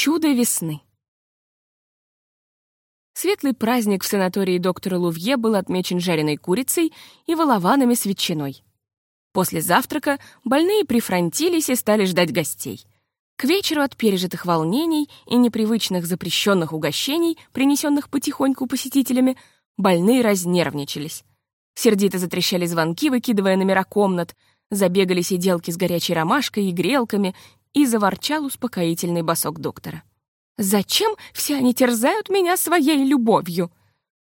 Чудо весны. Светлый праздник в санатории доктора Лувье был отмечен жареной курицей и волованами с ветчиной. После завтрака больные прифронтились и стали ждать гостей. К вечеру от пережитых волнений и непривычных запрещенных угощений, принесенных потихоньку посетителями, больные разнервничались. Сердито затрещали звонки, выкидывая номера комнат, забегали сиделки с горячей ромашкой и грелками, и заворчал успокоительный босок доктора. «Зачем все они терзают меня своей любовью?»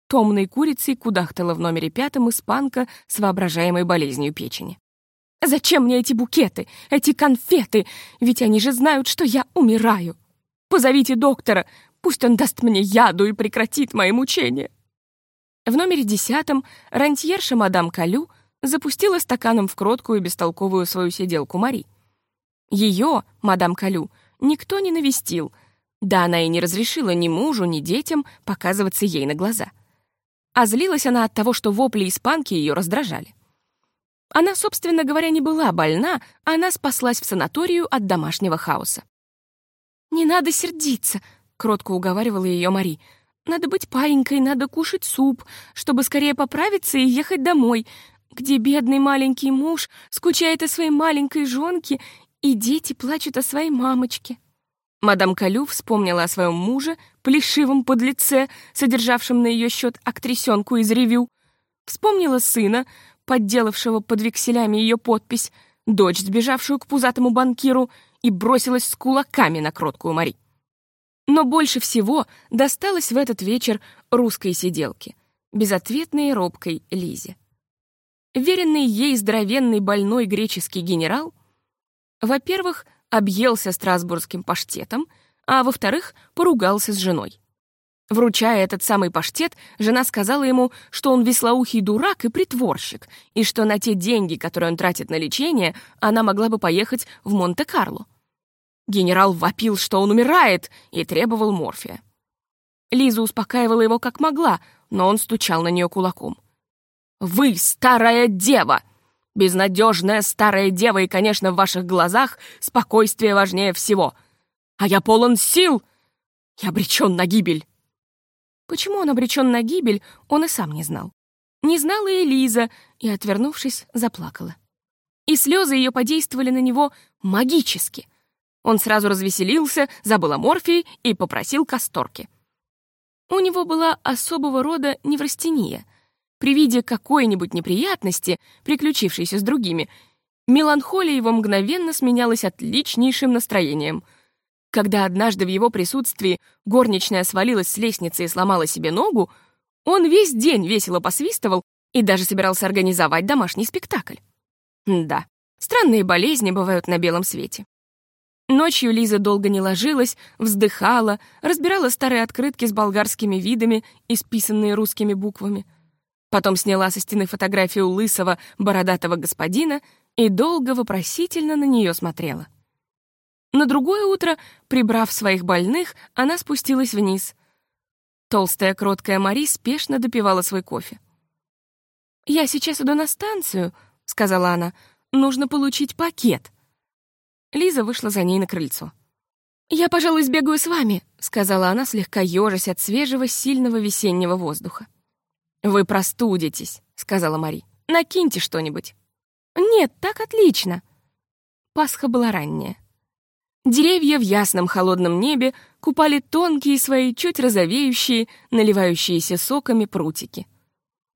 Томной курицей кудахтала в номере пятом испанка с воображаемой болезнью печени. «Зачем мне эти букеты, эти конфеты? Ведь они же знают, что я умираю. Позовите доктора, пусть он даст мне яду и прекратит мои мучения». В номере десятом рантьерша мадам Калю запустила стаканом в кроткую бестолковую свою сиделку Мари. Ее, мадам Калю, никто не навестил, да она и не разрешила ни мужу, ни детям показываться ей на глаза. А злилась она от того, что вопли испанки ее раздражали. Она, собственно говоря, не была больна, она спаслась в санаторию от домашнего хаоса. «Не надо сердиться», — кротко уговаривала ее Мари. «Надо быть паинькой, надо кушать суп, чтобы скорее поправиться и ехать домой, где бедный маленький муж скучает о своей маленькой жонке и дети плачут о своей мамочке. Мадам Калю вспомнила о своем муже, плешивом подлеце, содержавшем на ее счет актрисенку из ревю. Вспомнила сына, подделавшего под векселями ее подпись, дочь, сбежавшую к пузатому банкиру, и бросилась с кулаками на кроткую Мари. Но больше всего досталось в этот вечер русской сиделке, безответной робкой Лизе. Веренный ей здоровенный больной греческий генерал — во-первых, объелся страсбургским паштетом, а во-вторых, поругался с женой. Вручая этот самый паштет, жена сказала ему, что он веслоухий дурак и притворщик, и что на те деньги, которые он тратит на лечение, она могла бы поехать в Монте-Карло. Генерал вопил, что он умирает, и требовал морфия. Лиза успокаивала его как могла, но он стучал на нее кулаком. «Вы старая дева! Безнадежная старая дева, и, конечно, в ваших глазах спокойствие важнее всего. А я полон сил! Я обречен на гибель!» Почему он обречен на гибель, он и сам не знал. Не знала и Лиза, и, отвернувшись, заплакала. И слезы ее подействовали на него магически. Он сразу развеселился, забыл о морфии и попросил касторки. У него была особого рода неврастения — при виде какой-нибудь неприятности, приключившейся с другими, меланхолия его мгновенно сменялась отличнейшим настроением. Когда однажды в его присутствии горничная свалилась с лестницы и сломала себе ногу, он весь день весело посвистывал и даже собирался организовать домашний спектакль. Да, странные болезни бывают на белом свете. Ночью Лиза долго не ложилась, вздыхала, разбирала старые открытки с болгарскими видами, исписанные русскими буквами — Потом сняла со стены фотографию лысого, бородатого господина и долго вопросительно на нее смотрела. На другое утро, прибрав своих больных, она спустилась вниз. Толстая, кроткая Мари спешно допивала свой кофе. «Я сейчас иду на станцию», — сказала она. «Нужно получить пакет». Лиза вышла за ней на крыльцо. «Я, пожалуй, сбегаю с вами», — сказала она, слегка ёжась от свежего, сильного весеннего воздуха. «Вы простудитесь», — сказала Мари. «Накиньте что-нибудь». «Нет, так отлично». Пасха была ранняя. Деревья в ясном холодном небе купали тонкие свои, чуть розовеющие, наливающиеся соками прутики.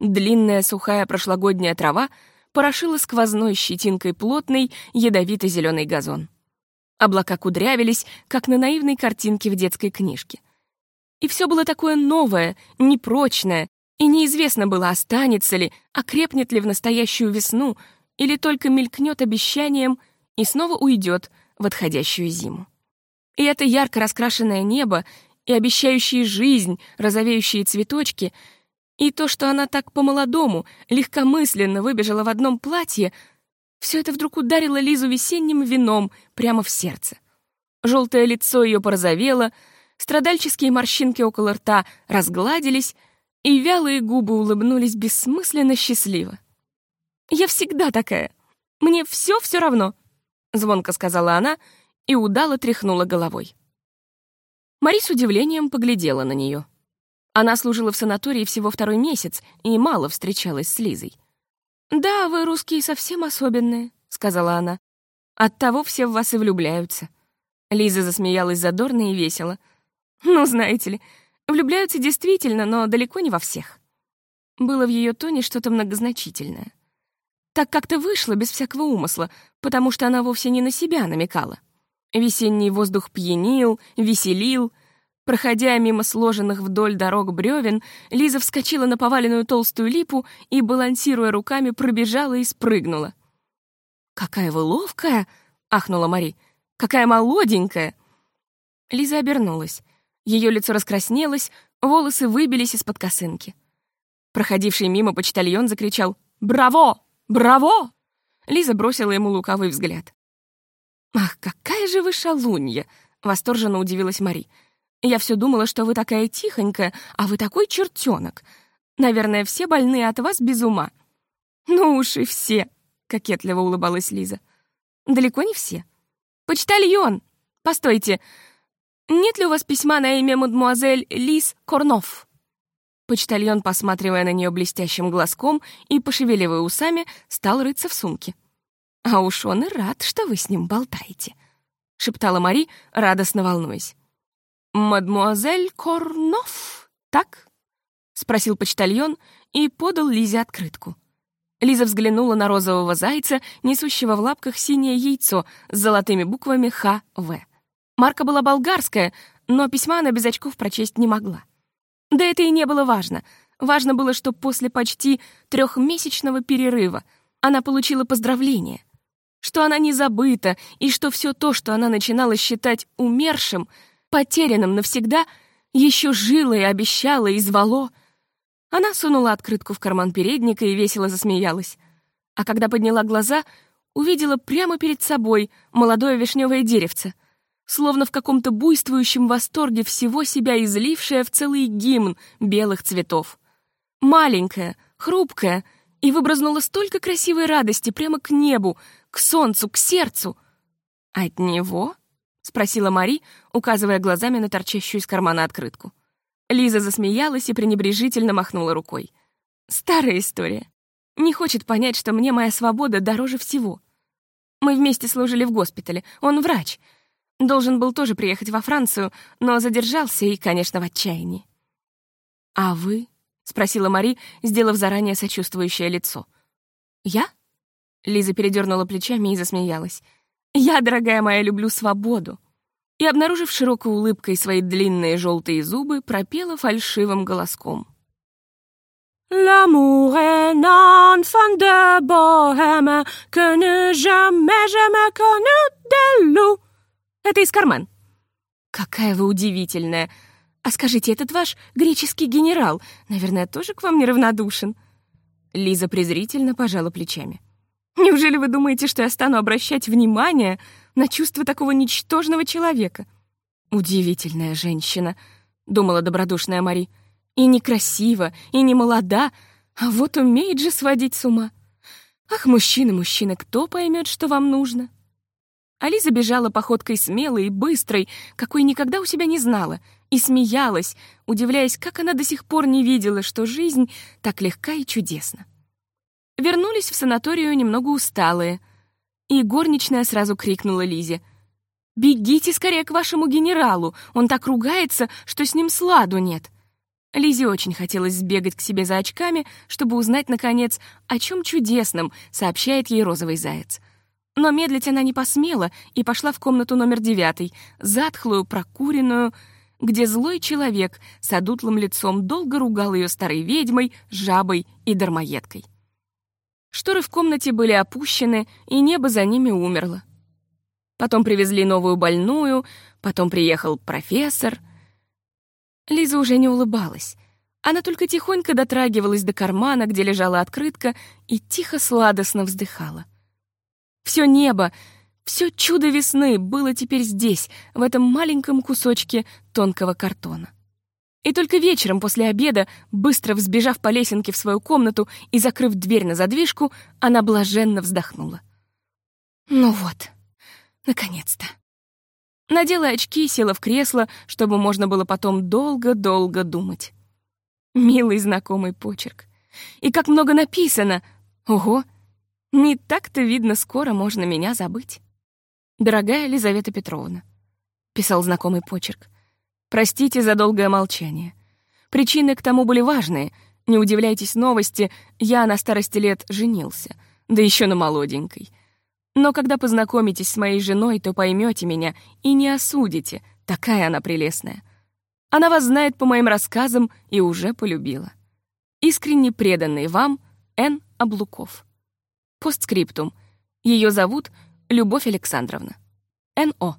Длинная сухая прошлогодняя трава порошила сквозной щетинкой плотный, ядовито-зеленый газон. Облака кудрявились, как на наивной картинке в детской книжке. И все было такое новое, непрочное, и неизвестно было, останется ли, окрепнет ли в настоящую весну, или только мелькнет обещанием и снова уйдет в отходящую зиму. И это ярко раскрашенное небо, и обещающие жизнь, розовеющие цветочки, и то, что она так по-молодому, легкомысленно выбежала в одном платье, все это вдруг ударило Лизу весенним вином прямо в сердце. Желтое лицо ее порозовело, страдальческие морщинки около рта разгладились, и вялые губы улыбнулись бессмысленно счастливо. «Я всегда такая. Мне все-все равно», — звонко сказала она и удало тряхнула головой. Мари с удивлением поглядела на нее. Она служила в санатории всего второй месяц и мало встречалась с Лизой. «Да, вы, русские, совсем особенные», — сказала она. «Оттого все в вас и влюбляются». Лиза засмеялась задорно и весело. «Ну, знаете ли, влюбляются действительно, но далеко не во всех». Было в ее тоне что-то многозначительное. Так как-то вышло без всякого умысла, потому что она вовсе не на себя намекала. Весенний воздух пьянил, веселил. Проходя мимо сложенных вдоль дорог бревен, Лиза вскочила на поваленную толстую липу и, балансируя руками, пробежала и спрыгнула. «Какая вы ловкая!» — ахнула Мари. «Какая молоденькая!» Лиза обернулась. Ее лицо раскраснелось, волосы выбились из-под косынки. Проходивший мимо почтальон закричал «Браво! Браво!» Лиза бросила ему лукавый взгляд. «Ах, какая же вы шалунья!» — восторженно удивилась Мари. «Я все думала, что вы такая тихонькая, а вы такой чертенок. Наверное, все больные от вас без ума». «Ну уж и все!» — кокетливо улыбалась Лиза. «Далеко не все. Почтальон! Постойте, нет ли у вас письма на имя мадемуазель Лиз Корнов?» Почтальон, посматривая на нее блестящим глазком и пошевеливая усами, стал рыться в сумке. «А уж он и рад, что вы с ним болтаете», — шептала Мари, радостно волнуясь. «Мадмуазель Корнов, так?» — спросил почтальон и подал Лизе открытку. Лиза взглянула на розового зайца, несущего в лапках синее яйцо с золотыми буквами «Х.В». Марка была болгарская, но письма она без очков прочесть не могла. Да это и не было важно. Важно было, что после почти трехмесячного перерыва она получила поздравление, что она не забыта, и что все то, что она начинала считать умершим, потерянным навсегда, еще жило и обещало, и звало. Она сунула открытку в карман передника и весело засмеялась. А когда подняла глаза, увидела прямо перед собой молодое вишневое деревце — словно в каком-то буйствующем восторге всего себя излившая в целый гимн белых цветов. Маленькая, хрупкая, и выбрызнула столько красивой радости прямо к небу, к солнцу, к сердцу. «От него?» — спросила Мари, указывая глазами на торчащую из кармана открытку. Лиза засмеялась и пренебрежительно махнула рукой. «Старая история. Не хочет понять, что мне моя свобода дороже всего. Мы вместе служили в госпитале, он врач — Должен был тоже приехать во Францию, но задержался и, конечно, в отчаянии. «А вы?» — спросила Мари, сделав заранее сочувствующее лицо. «Я?» — Лиза передернула плечами и засмеялась. «Я, дорогая моя, люблю свободу». И, обнаружив широкой улыбкой свои длинные желтые зубы, пропела фальшивым голоском. L'amour est un enfant de bohème que ne jamais, jamais connu de loup. Это из карман». «Какая вы удивительная! А скажите, этот ваш греческий генерал, наверное, тоже к вам неравнодушен?» Лиза презрительно пожала плечами. «Неужели вы думаете, что я стану обращать внимание на чувства такого ничтожного человека?» «Удивительная женщина», — думала добродушная Мари. «И некрасива, и не молода, а вот умеет же сводить с ума. Ах, мужчина, мужчина, кто поймет, что вам нужно?» Ализа бежала походкой смелой и быстрой, какой никогда у себя не знала, и смеялась, удивляясь, как она до сих пор не видела, что жизнь так легка и чудесна. Вернулись в санаторию немного усталые, и горничная сразу крикнула Лизе. «Бегите скорее к вашему генералу, он так ругается, что с ним сладу нет». Лизе очень хотелось сбегать к себе за очками, чтобы узнать, наконец, о чем чудесном сообщает ей розовый заяц — но медлить она не посмела и пошла в комнату номер девятый, затхлую, прокуренную, где злой человек с одутлым лицом долго ругал ее старой ведьмой, жабой и дармоедкой. Шторы в комнате были опущены, и небо за ними умерло. Потом привезли новую больную, потом приехал профессор. Лиза уже не улыбалась. Она только тихонько дотрагивалась до кармана, где лежала открытка, и тихо-сладостно вздыхала. Все небо, все чудо весны было теперь здесь, в этом маленьком кусочке тонкого картона. И только вечером после обеда, быстро взбежав по лесенке в свою комнату и закрыв дверь на задвижку, она блаженно вздохнула. «Ну вот, наконец-то». Надела очки, села в кресло, чтобы можно было потом долго-долго думать. Милый знакомый почерк. И как много написано! Ого! Не так-то, видно, скоро можно меня забыть. «Дорогая Елизавета Петровна», — писал знакомый почерк, «простите за долгое молчание. Причины к тому были важные. Не удивляйтесь новости, я на старости лет женился, да еще на молоденькой. Но когда познакомитесь с моей женой, то поймете меня и не осудите, такая она прелестная. Она вас знает по моим рассказам и уже полюбила. Искренне преданный вам Н. Облуков. Постскриптум. Ее зовут Любовь Александровна. Н.О.